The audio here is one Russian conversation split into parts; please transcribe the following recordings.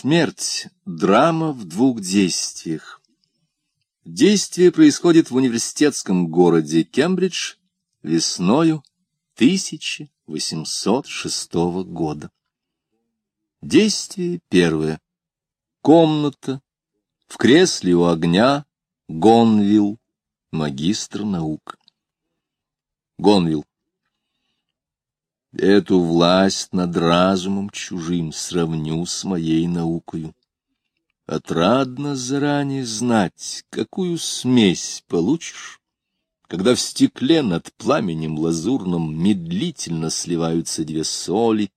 Смерть — драма в двух действиях. Действие происходит в университетском городе Кембридж весною 1806 года. Действие первое. Комната. В кресле у огня. Гонвилл. Магистр наук. Гонвилл. Эту власть над разумом чужим сравню с моей наукою. Отрадно заранее знать, какую смесь получишь, когда в стекле над пламенем лазурным медлительно сливаются две соли,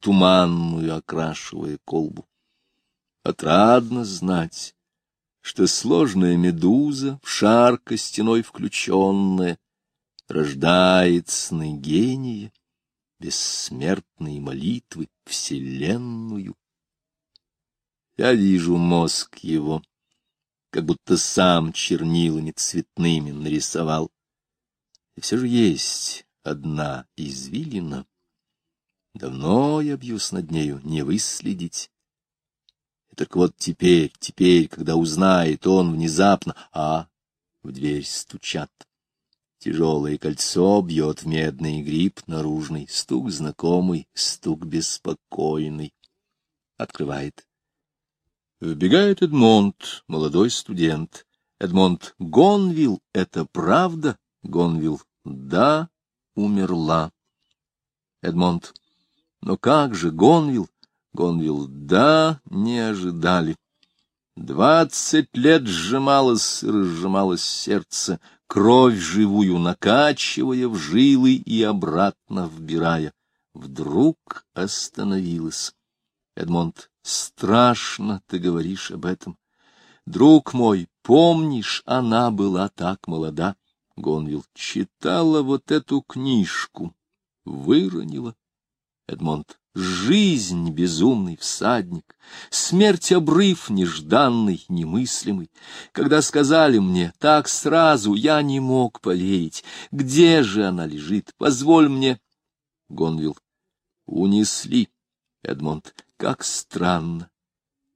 туманную окрашивая колбу. Отрадно знать, что сложная медуза, в шар костяной включенная, рождает сны гения, бессмертные молитвы, вселенную. Я вижу мозг его, как будто сам чернилами цветными нарисовал. И все же есть одна извилина. Давно я бьюсь над нею, не выследить. И только вот теперь, теперь, когда узнает он внезапно, а в дверь стучат. Тяжелое кольцо бьет в медный гриб наружный, стук знакомый, стук беспокойный. Открывает. Вбегает Эдмонд, молодой студент. Эдмонд Гонвилл, это правда? Гонвилл, да, умерла. Эдмонд, но как же, Гонвилл? Гонвилл, да, не ожидали. Двадцать лет сжималось, разжималось сердце, кровь живую накачивая в жилы и обратно вбирая. Вдруг остановилась. Эдмонд, страшно ты говоришь об этом. Друг мой, помнишь, она была так молода. Гонвилл читала вот эту книжку, выронила. Эдмонд, Жизнь — безумный всадник, смерть — обрыв нежданный, немыслимый. Когда сказали мне так сразу, я не мог поверить. Где же она лежит? Позволь мне. Гонвилл. Унесли. Эдмонд. Как странно.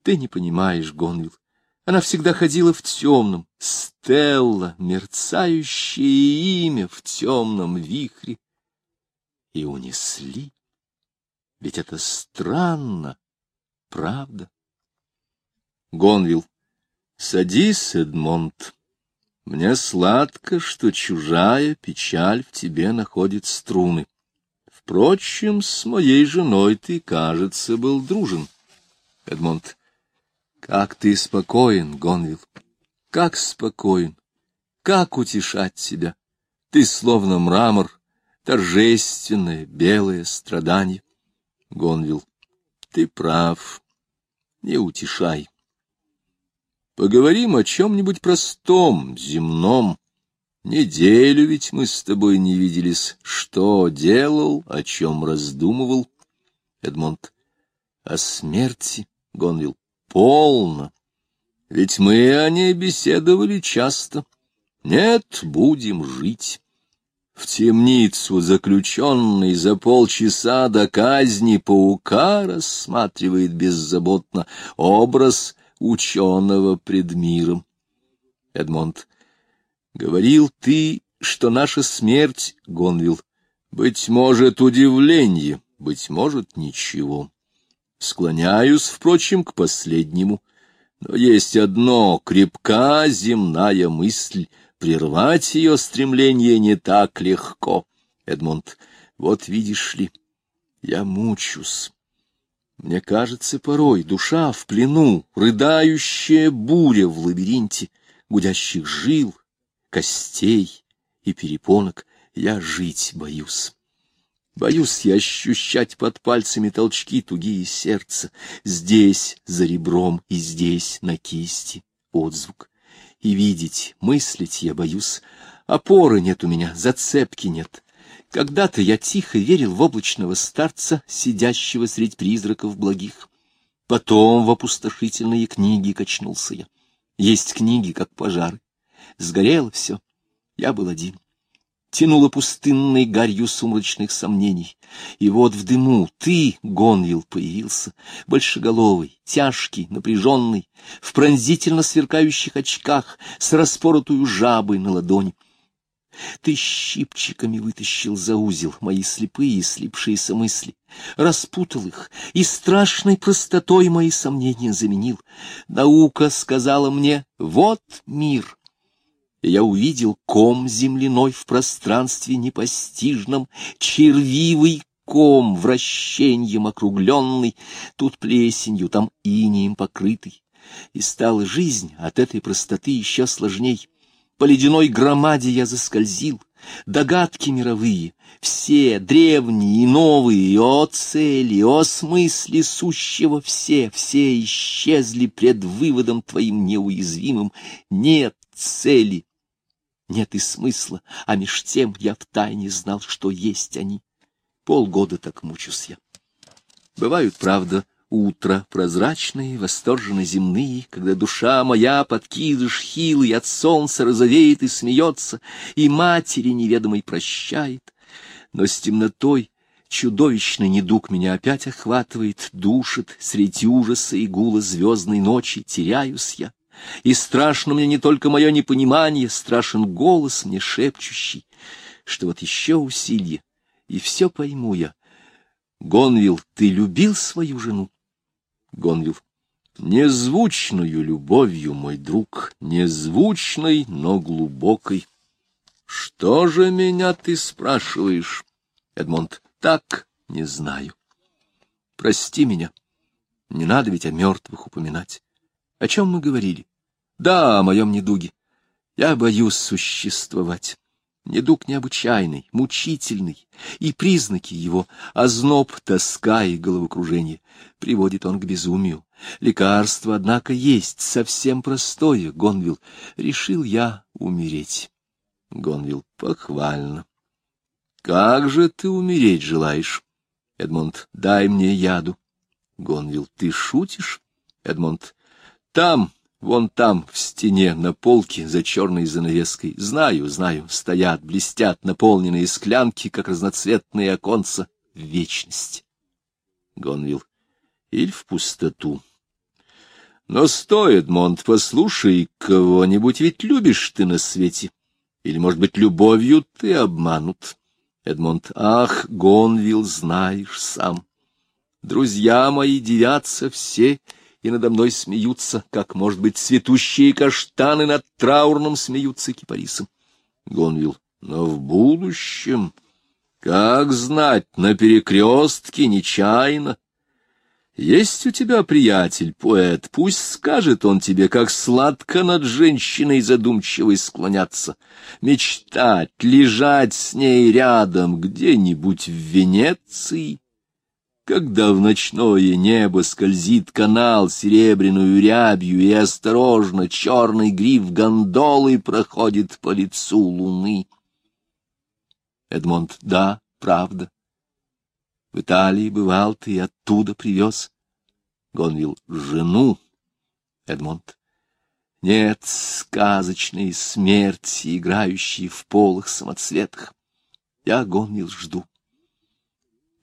Ты не понимаешь, Гонвилл. Она всегда ходила в темном. Стелла, мерцающее имя в темном вихре. И унесли. Ведь это странно, правда? Гонвилл. Садись, Эдмонд. Мне сладко, что чужая печаль в тебе находит струны. Впрочем, с моей женой ты, кажется, был дружен. Эдмонд. Как ты спокоен, Гонвилл. Как спокоен. Как утешать себя. Ты словно мрамор, торжественное белое страдание. Гонвилл. Ты прав. Не утешай. Поговорим о чем-нибудь простом, земном. Неделю ведь мы с тобой не виделись. Что делал, о чем раздумывал? Эдмонд. О смерти, Гонвилл. Полно. Ведь мы о ней беседовали часто. Нет, будем жить. В темницу заключенный за полчаса до казни паука рассматривает беззаботно образ ученого пред миром. Эдмонд. Говорил ты, что наша смерть, Гонвилл, быть может, удивление, быть может, ничего. Склоняюсь, впрочем, к последнему. Но есть одно крепка земная мысль — Прервать ее стремление не так легко. Эдмонд, вот видишь ли, я мучусь. Мне кажется, порой душа в плену, рыдающая буря в лабиринте гудящих жил, костей и перепонок. Я жить боюсь. Боюсь я ощущать под пальцами толчки тугие сердца, здесь за ребром и здесь на кисти отзвук и видеть, мыслить я боюсь. Опоры нет у меня, зацепки нет. Когда-то я тихо верил в облачного старца, сидящего средь призраков благих. Потом в опустошительные книги качнулся я. Есть книги, как пожары. Сгорело все. Я был один. Тянуло пустынной гарью сумрачных сомнений. И вот в дыму ты, Гонвил, появился, большеголовый, тяжкий, напряженный, в пронзительно сверкающих очках, с распоротую жабой на ладони. Ты щипчиками вытащил за узел мои слепые и слипшиеся мысли, распутал их и страшной простотой мои сомнения заменил. Наука сказала мне «Вот мир». Я увидел ком земляной в пространстве непостижном, червивый ком вращеньем округленный, тут плесенью, там инием покрытый. И стала жизнь от этой простоты еще сложней. По ледяной громаде я заскользил, догадки мировые, все, древние и новые, о цели, о смысле сущего все, все исчезли пред выводом твоим неуязвимым. Нет цели, нет и смысла, а меж тем я втайне знал, что есть они. Полгода так мучусь я. Бывают, правда, Утро прозрачные, восторженно земные, когда душа моя, подкидыш хилый, от солнца розовеет и смеется, и матери неведомой прощает. Но с темнотой чудовищный недуг меня опять охватывает, душит, среди ужаса и гула звездной ночи теряюсь я. И страшно мне не только мое непонимание, страшен голос мне шепчущий, что вот еще усилие, и все пойму я. Гонвил, ты любил свою жену? Гонвилл. Незвучную любовью, мой друг, незвучной, но глубокой. Что же меня ты спрашиваешь? Эдмонд. Так, не знаю. Прости меня. Не надо ведь о мертвых упоминать. О чем мы говорили? Да, о моем недуге. Я боюсь существовать. Недуг необычайный, мучительный, и признаки его — озноб, тоска и головокружение. Приводит он к безумию. Лекарство, однако, есть, совсем простое, Гонвил. Решил я умереть. Гонвил, похвально. Как же ты умереть желаешь? Эдмонд, дай мне яду. Гонвил, ты шутишь? Эдмонд, там, Вон там, в стене, на полке за черной занавеской, знаю, знаю, стоят, блестят наполненные склянки, как разноцветные оконца, в вечность. Гонвил. Или в пустоту. Но стой, Эдмонд, послушай, кого-нибудь ведь любишь ты на свете. Или, может быть, любовью ты обманут. Эдмонд. Ах, Гонвил, знаешь сам. Друзья мои девятся все, — и надо мной смеются, как, может быть, цветущие каштаны над траурным смеются кипарисом. Гонвил. Но в будущем, как знать, на перекрестке нечаянно. Есть у тебя приятель, поэт, пусть скажет он тебе, как сладко над женщиной задумчивой склоняться, мечтать, лежать с ней рядом где-нибудь в Венеции когда в ночное небо скользит канал серебряную рябью, и осторожно черный гриф гондолы проходит по лицу луны. Эдмонд, да, правда. В Италии бывал ты и оттуда привез. Гонвил, жену. Эдмонд, нет сказочной смерти, играющей в полых самоцветах. Я, Гонвил, жду.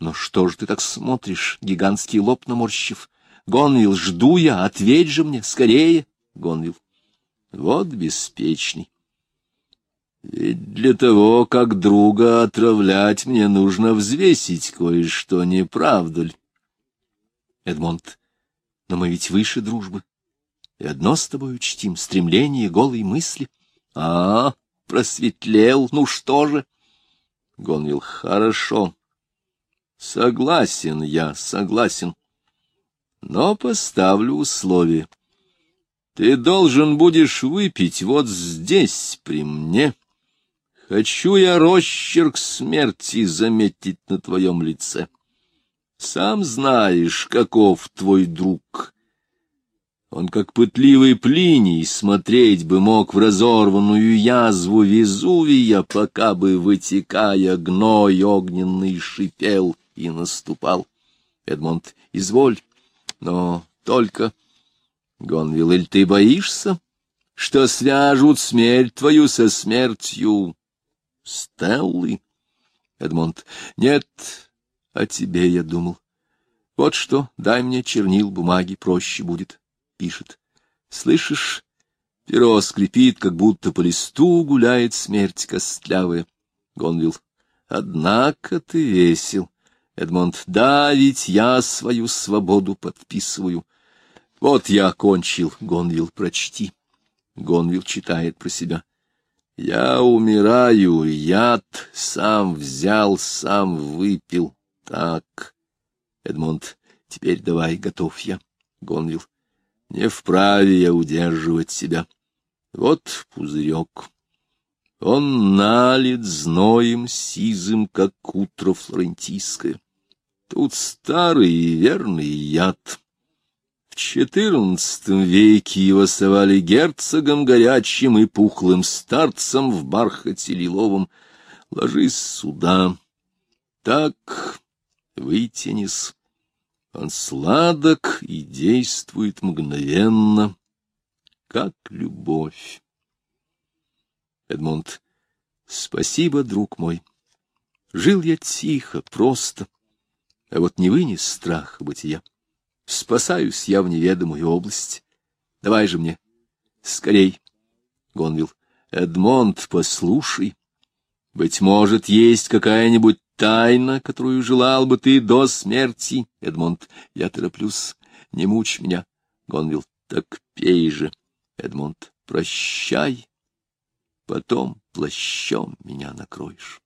Но что же ты так смотришь, гигантский лоб наморщив? Гонвил, жду я, ответь же мне, скорее. Гонвил. Вот беспечный. Ведь для того, как друга отравлять, мне нужно взвесить кое-что, не правда ли? Эдмонд, но мы ведь выше дружбы. И одно с тобой учтим — стремление голой мысли. А, просветлел, ну что же? Гонвил, хорошо. Согласен я, согласен. Но поставлю условие. Ты должен будешь выпить вот здесь, при мне. Хочу я росчерк смерти заметить на твоем лице. Сам знаешь, каков твой друг. Он, как пытливый Плиний, смотреть бы мог в разорванную язву Везувия, пока бы, вытекая, гной огненный шипел и наступал. Эдмонд, изволь, но только... Гонвилл, ты боишься, что свяжут смерть твою со смертью? Стеллы? Эдмонд. Нет, о тебе я думал. Вот что, дай мне чернил, бумаги, проще будет. Пишет. Слышишь, перо скрипит, как будто по листу гуляет смерть костлявая. Гонвилл. Однако ты весел. Эдмонд. Да, ведь я свою свободу подписываю. Вот я окончил, Гонвилл, прочти. Гонвилл читает про себя. Я умираю, яд сам взял, сам выпил. Так, Эдмонд, теперь давай, готов я. Гонвилл, не вправе я удерживать себя. Вот пузырек. Он налит зноем сизым, как утро флорентийское. Тут старый и верный яд. В четырнадцатом веке его совали герцогом горячим и пухлым старцем в бархате лиловом. Ложись сюда. Так, вытянись. Он сладок и действует мгновенно, как любовь. Эдмунд, спасибо, друг мой. Жил я тихо, просто, а вот не вынес страха бытия. Спасаюсь я в неведомую область. Давай же мне. Скорей. Гонвилл. Эдмонд, послушай. Быть может, есть какая-нибудь тайна, которую желал бы ты до смерти. Эдмонд. Я тороплюсь. Не мучь меня. Гонвилл. Так пей же. Эдмонд. Прощай. Потом плащом меня накроешь.